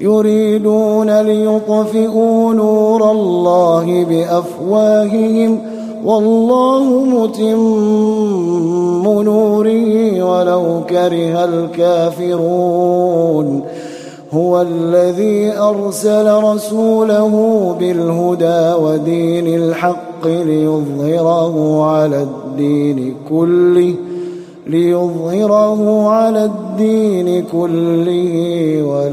يريدون ليطفئوا نور الله بأفواههم والله متم نوره ولو كره الكافرون. هو الذي أرسل رسوله بالهدى ودين الحق ليظهره على الدين كله ليظهره على الدين كله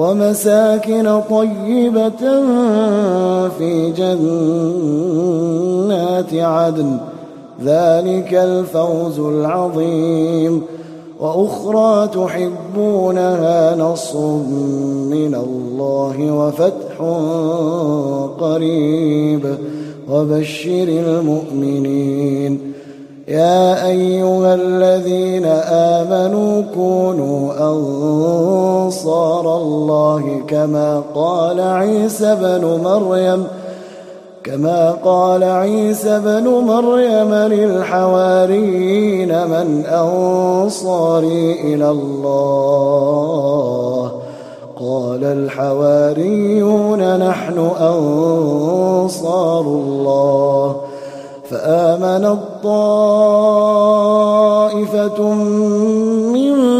ومساكن طيبة في جنات عدن. ذلك الفوز العظيم. وأخرى تحبونها نصر من الله وفتح قريب. وبشر المؤمنين. يا أيها الذين آمنوا كونوا انصار الله كما قال عيسى بن مريم كما قال عيسى بن مريم للحواريين من أنصاري إلى الله. قال الحواريون نحن أنصار الله. فآمن الطائفة من